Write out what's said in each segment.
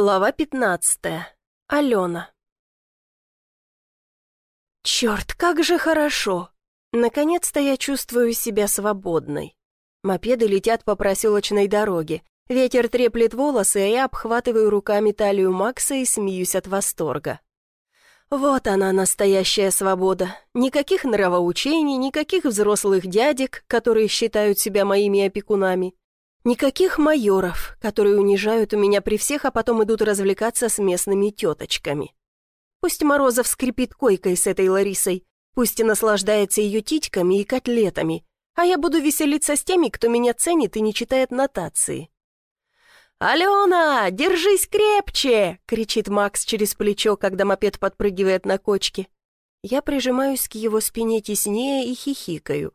Глава 15. Алена. Черт, как же хорошо! Наконец-то я чувствую себя свободной. Мопеды летят по проселочной дороге. Ветер треплет волосы, а я обхватываю руками талию Макса и смеюсь от восторга. Вот она, настоящая свобода. Никаких нравоучений, никаких взрослых дядек, которые считают себя моими опекунами. Никаких майоров, которые унижают у меня при всех, а потом идут развлекаться с местными теточками. Пусть Морозов скрипит койкой с этой Ларисой, пусть и наслаждается ее титьками и котлетами, а я буду веселиться с теми, кто меня ценит и не читает нотации. «Алена, держись крепче!» — кричит Макс через плечо, когда мопед подпрыгивает на кочке. Я прижимаюсь к его спине теснее и хихикаю.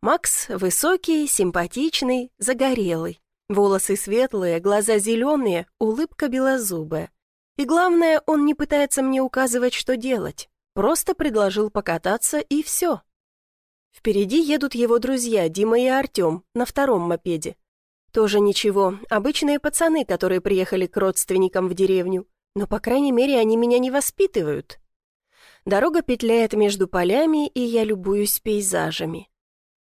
Макс высокий, симпатичный, загорелый. Волосы светлые, глаза зеленые, улыбка белозубая. И главное, он не пытается мне указывать, что делать. Просто предложил покататься, и все. Впереди едут его друзья, Дима и Артем, на втором мопеде. Тоже ничего, обычные пацаны, которые приехали к родственникам в деревню. Но, по крайней мере, они меня не воспитывают. Дорога петляет между полями, и я любуюсь пейзажами.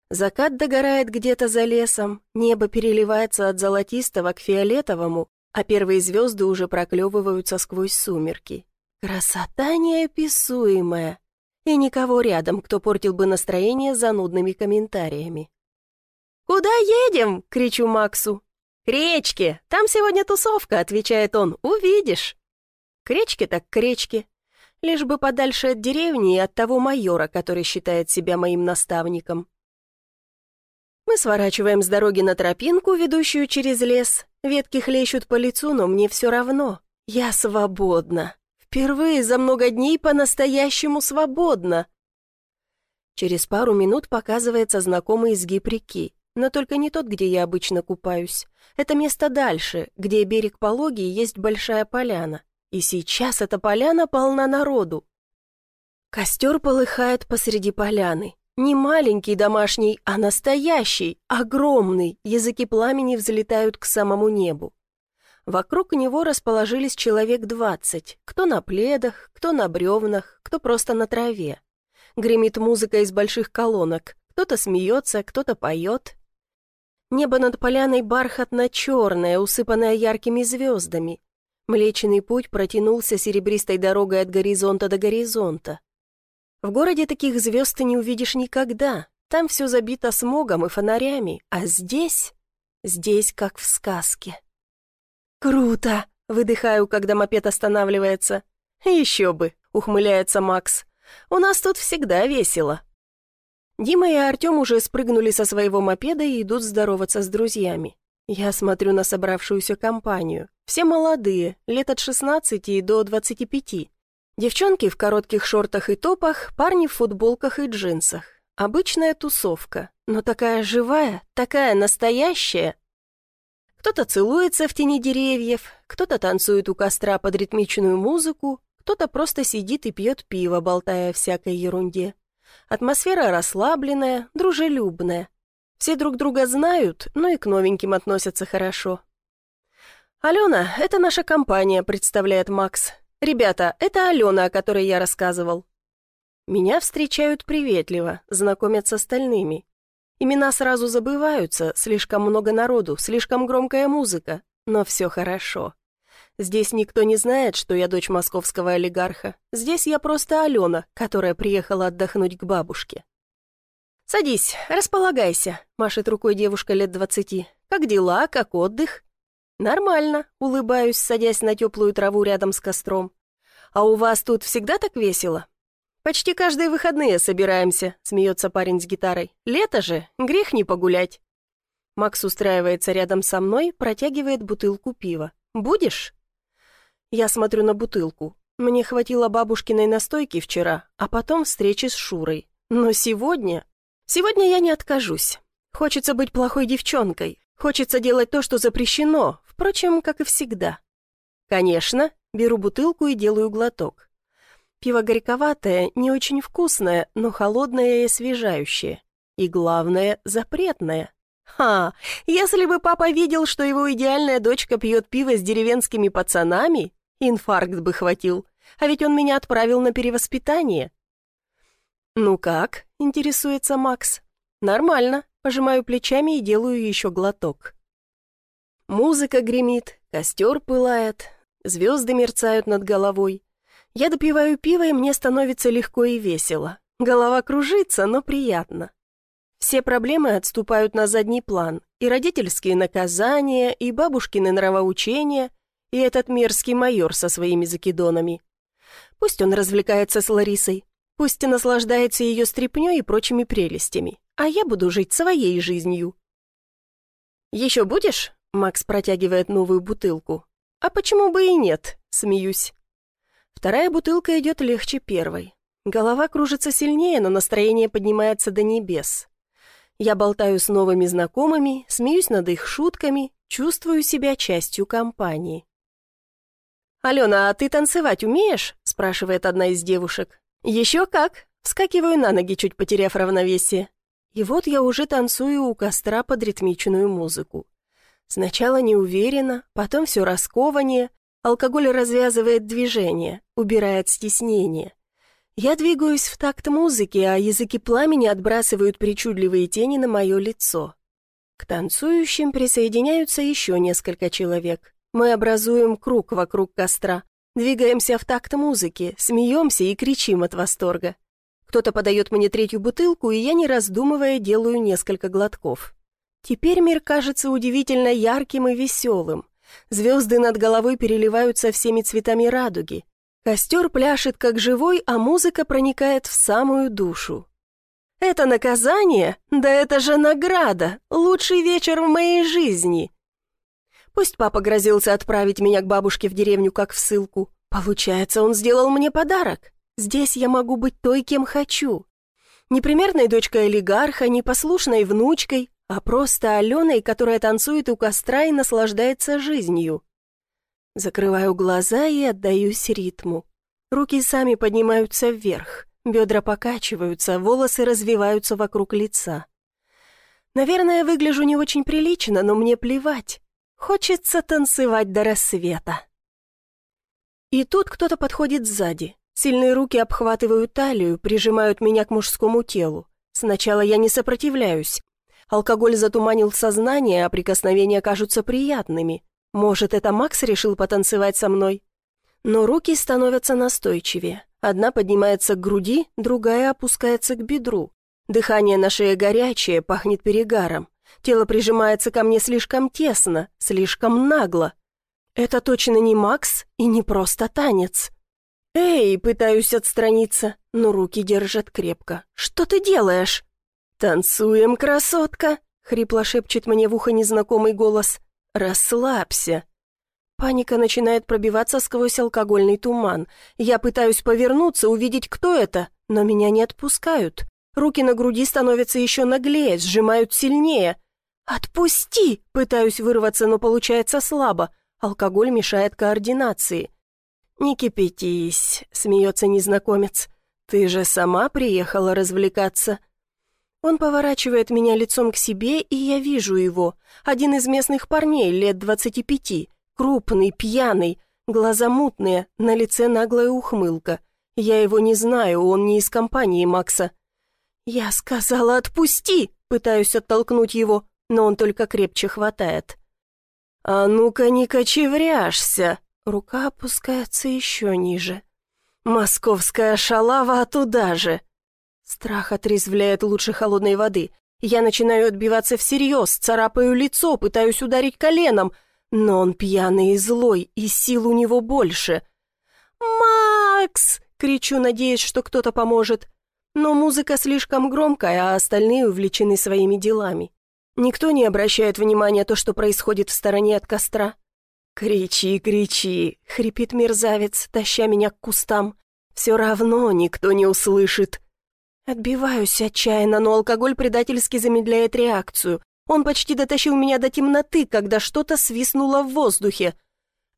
Закат догорает где-то за лесом, небо переливается от золотистого к фиолетовому, а первые звезды уже проклевываются сквозь сумерки. Красота неописуемая. И никого рядом, кто портил бы настроение занудными комментариями. «Куда едем?» — кричу Максу. «К речке! Там сегодня тусовка», — отвечает он. «Увидишь». К речке так к речке. Лишь бы подальше от деревни и от того майора, который считает себя моим наставником. Мы сворачиваем с дороги на тропинку, ведущую через лес. Ветки хлещут по лицу, но мне все равно. Я свободна. Впервые за много дней по-настоящему свободна. Через пару минут показывается знакомый изгиб реки, но только не тот, где я обычно купаюсь. Это место дальше, где берег пологий есть большая поляна. И сейчас эта поляна полна народу. Костер полыхает посреди поляны. Не маленький домашний, а настоящий, огромный, языки пламени взлетают к самому небу. Вокруг него расположились человек двадцать, кто на пледах, кто на бревнах, кто просто на траве. Гремит музыка из больших колонок, кто-то смеется, кто-то поет. Небо над поляной бархатно-черное, усыпанное яркими звездами. Млечный путь протянулся серебристой дорогой от горизонта до горизонта. В городе таких звезд ты не увидишь никогда. Там все забито смогом и фонарями, а здесь... Здесь как в сказке. «Круто!» — выдыхаю, когда мопед останавливается. «Еще бы!» — ухмыляется Макс. «У нас тут всегда весело». Дима и Артем уже спрыгнули со своего мопеда и идут здороваться с друзьями. Я смотрю на собравшуюся компанию. Все молодые, лет от 16 до 25. Девчонки в коротких шортах и топах, парни в футболках и джинсах. Обычная тусовка, но такая живая, такая настоящая. Кто-то целуется в тени деревьев, кто-то танцует у костра под ритмичную музыку, кто-то просто сидит и пьет пиво, болтая о всякой ерунде. Атмосфера расслабленная, дружелюбная. Все друг друга знают, но и к новеньким относятся хорошо. «Алена, это наша компания», — представляет Макс. «Ребята, это Алена, о которой я рассказывал». Меня встречают приветливо, знакомят с остальными. Имена сразу забываются, слишком много народу, слишком громкая музыка, но все хорошо. Здесь никто не знает, что я дочь московского олигарха. Здесь я просто Алена, которая приехала отдохнуть к бабушке. «Садись, располагайся», — машет рукой девушка лет двадцати. «Как дела, как отдых?» «Нормально», — улыбаюсь, садясь на теплую траву рядом с костром. «А у вас тут всегда так весело?» «Почти каждые выходные собираемся», — смеется парень с гитарой. «Лето же, грех не погулять». Макс устраивается рядом со мной, протягивает бутылку пива. «Будешь?» Я смотрю на бутылку. Мне хватило бабушкиной настойки вчера, а потом встречи с Шурой. Но сегодня... Сегодня я не откажусь. Хочется быть плохой девчонкой. Хочется делать то, что запрещено, Впрочем, как и всегда. Конечно, беру бутылку и делаю глоток. Пиво горьковатое, не очень вкусное, но холодное и освежающее. И главное, запретное. Ха, если бы папа видел, что его идеальная дочка пьет пиво с деревенскими пацанами, инфаркт бы хватил. А ведь он меня отправил на перевоспитание. «Ну как?» — интересуется Макс. «Нормально», — пожимаю плечами и делаю еще глоток. Музыка гремит, костер пылает, звезды мерцают над головой. Я допиваю пиво, и мне становится легко и весело. Голова кружится, но приятно. Все проблемы отступают на задний план, и родительские наказания, и бабушкины нравоучения, и этот мерзкий майор со своими закидонами. Пусть он развлекается с Ларисой, пусть и наслаждается ее стряпнёй и прочими прелестями, а я буду жить своей жизнью. «Еще будешь?» — Макс протягивает новую бутылку. «А почему бы и нет?» — смеюсь. Вторая бутылка идет легче первой. Голова кружится сильнее, но настроение поднимается до небес. Я болтаю с новыми знакомыми, смеюсь над их шутками, чувствую себя частью компании. «Алена, а ты танцевать умеешь?» – спрашивает одна из девушек. «Еще как!» – вскакиваю на ноги, чуть потеряв равновесие. И вот я уже танцую у костра под ритмичную музыку. Сначала неуверенно, потом все раскованнее, алкоголь развязывает движение, убирает стеснение. Я двигаюсь в такт музыки, а языки пламени отбрасывают причудливые тени на мое лицо. К танцующим присоединяются еще несколько человек. Мы образуем круг вокруг костра, двигаемся в такт музыки, смеемся и кричим от восторга. Кто-то подает мне третью бутылку, и я, не раздумывая, делаю несколько глотков. Теперь мир кажется удивительно ярким и веселым. Звезды над головой переливаются всеми цветами радуги. Костер пляшет как живой, а музыка проникает в самую душу. «Это наказание? Да это же награда! Лучший вечер в моей жизни!» Пусть папа грозился отправить меня к бабушке в деревню как в ссылку. Получается, он сделал мне подарок. Здесь я могу быть той, кем хочу. Непримерной дочкой олигарха, непослушной внучкой, а просто Аленой, которая танцует у костра и наслаждается жизнью. Закрываю глаза и отдаюсь ритму. Руки сами поднимаются вверх, бедра покачиваются, волосы развиваются вокруг лица. Наверное, выгляжу не очень прилично, но мне плевать. Хочется танцевать до рассвета. И тут кто-то подходит сзади. Сильные руки обхватывают талию, прижимают меня к мужскому телу. Сначала я не сопротивляюсь. Алкоголь затуманил сознание, а прикосновения кажутся приятными. Может, это Макс решил потанцевать со мной? Но руки становятся настойчивее. Одна поднимается к груди, другая опускается к бедру. Дыхание на шее горячее, пахнет перегаром. Тело прижимается ко мне слишком тесно, слишком нагло. Это точно не Макс и не просто танец. «Эй!» — пытаюсь отстраниться, но руки держат крепко. «Что ты делаешь?» «Танцуем, красотка!» — хрипло шепчет мне в ухо незнакомый голос. «Расслабься». Паника начинает пробиваться сквозь алкогольный туман. Я пытаюсь повернуться, увидеть, кто это, но меня не отпускают. Руки на груди становятся еще наглее, сжимают сильнее. «Отпусти!» — пытаюсь вырваться, но получается слабо. Алкоголь мешает координации. «Не кипятись», — смеется незнакомец. «Ты же сама приехала развлекаться». Он поворачивает меня лицом к себе, и я вижу его. Один из местных парней, лет двадцати пяти. Крупный, пьяный, глаза мутные, на лице наглая ухмылка. Я его не знаю, он не из компании Макса. «Я сказала, отпусти!» Пытаюсь оттолкнуть его, но он только крепче хватает. «А ну-ка не кочевряшься!» Рука опускается еще ниже. «Московская шалава, а туда же!» Страх отрезвляет лучше холодной воды. Я начинаю отбиваться всерьез, царапаю лицо, пытаюсь ударить коленом, но он пьяный и злой, и сил у него больше. «Макс!» — кричу, надеясь, что кто-то поможет. Но музыка слишком громкая, а остальные увлечены своими делами. Никто не обращает внимания на то, что происходит в стороне от костра. «Кричи, кричи!» — хрипит мерзавец, таща меня к кустам. «Все равно никто не услышит!» Отбиваюсь отчаянно, но алкоголь предательски замедляет реакцию. Он почти дотащил меня до темноты, когда что-то свистнуло в воздухе.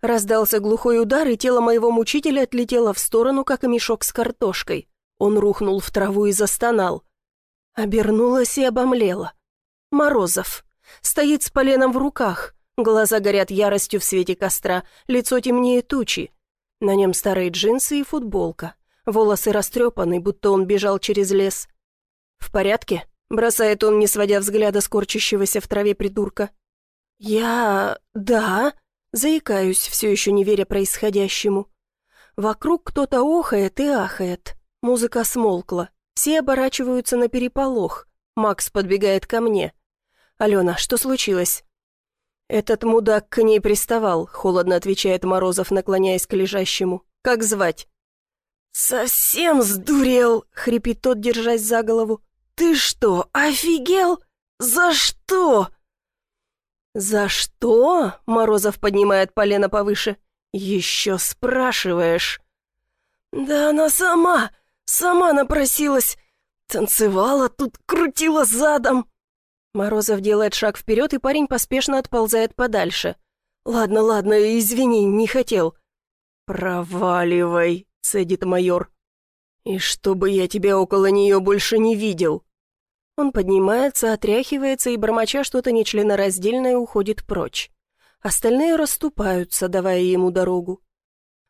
Раздался глухой удар, и тело моего мучителя отлетело в сторону, как и мешок с картошкой. Он рухнул в траву и застонал. Обернулась и обомлела. Морозов. Стоит с поленом в руках. Глаза горят яростью в свете костра, лицо темнее тучи. На нем старые джинсы и футболка. Волосы растрепаны, будто он бежал через лес. «В порядке?» — бросает он, не сводя взгляда с корчащегося в траве придурка. «Я... да...» — заикаюсь, все еще не веря происходящему. Вокруг кто-то охает и ахает. Музыка смолкла. Все оборачиваются на переполох. Макс подбегает ко мне. «Алена, что случилось?» «Этот мудак к ней приставал», — холодно отвечает Морозов, наклоняясь к лежащему. «Как звать?» «Совсем сдурел!» — хрипит тот, держась за голову. «Ты что, офигел? За что?» «За что?» — Морозов поднимает полено повыше. «Еще спрашиваешь?» «Да она сама, сама напросилась. Танцевала тут, крутила задом». Морозов делает шаг вперед, и парень поспешно отползает подальше. «Ладно, ладно, извини, не хотел». «Проваливай», — цедит майор. «И чтобы я тебя около нее больше не видел». Он поднимается, отряхивается и, бормоча что-то нечленораздельное, уходит прочь. Остальные расступаются, давая ему дорогу.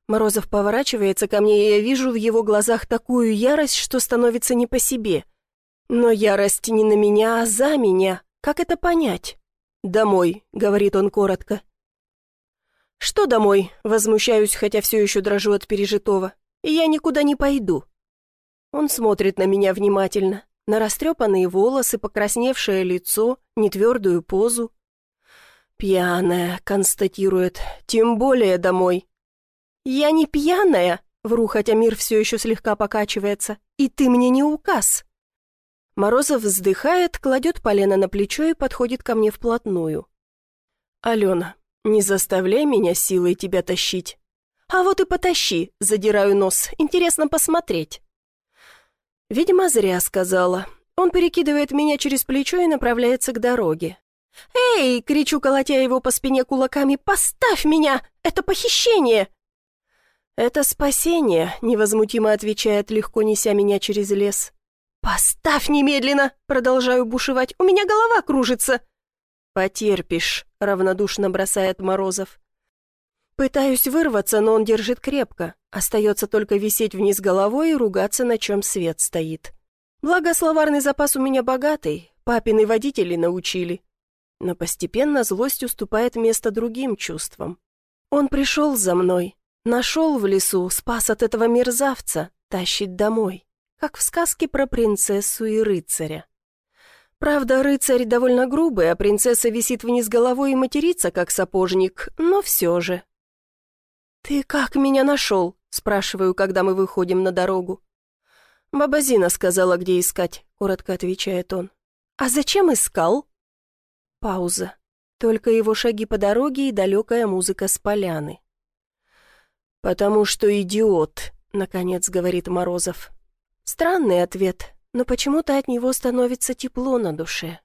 Морозов поворачивается ко мне, и я вижу в его глазах такую ярость, что становится не по себе. Но ярость не на меня, а за меня. Как это понять? «Домой», — говорит он коротко. «Что домой?» — возмущаюсь, хотя все еще дрожу от пережитого. «И я никуда не пойду». Он смотрит на меня внимательно, на растрепанные волосы, покрасневшее лицо, нетвердую позу. «Пьяная», — констатирует, — «тем более домой». «Я не пьяная», — вру, хотя мир все еще слегка покачивается, «и ты мне не указ». Морозов вздыхает, кладет полено на плечо и подходит ко мне вплотную. «Алена, не заставляй меня силой тебя тащить». «А вот и потащи», — задираю нос, интересно посмотреть. Видимо, зря сказала. Он перекидывает меня через плечо и направляется к дороге. «Эй!» — кричу, колотя его по спине кулаками. «Поставь меня! Это похищение!» «Это спасение», — невозмутимо отвечает, легко неся меня через лес. «Поставь немедленно!» — продолжаю бушевать. «У меня голова кружится!» «Потерпишь», — равнодушно бросает Морозов. Пытаюсь вырваться, но он держит крепко. Остается только висеть вниз головой и ругаться, на чем свет стоит. Благо, словарный запас у меня богатый, папины водители научили. Но постепенно злость уступает место другим чувствам. Он пришел за мной, нашел в лесу, спас от этого мерзавца, тащит домой, как в сказке про принцессу и рыцаря. Правда, рыцарь довольно грубый, а принцесса висит вниз головой и матерится, как сапожник, но все же. «Ты как меня нашел?» — спрашиваю, когда мы выходим на дорогу. «Баба Зина сказала, где искать», — коротко отвечает он. «А зачем искал?» Пауза. Только его шаги по дороге и далекая музыка с поляны. «Потому что идиот», — наконец говорит Морозов. Странный ответ, но почему-то от него становится тепло на душе.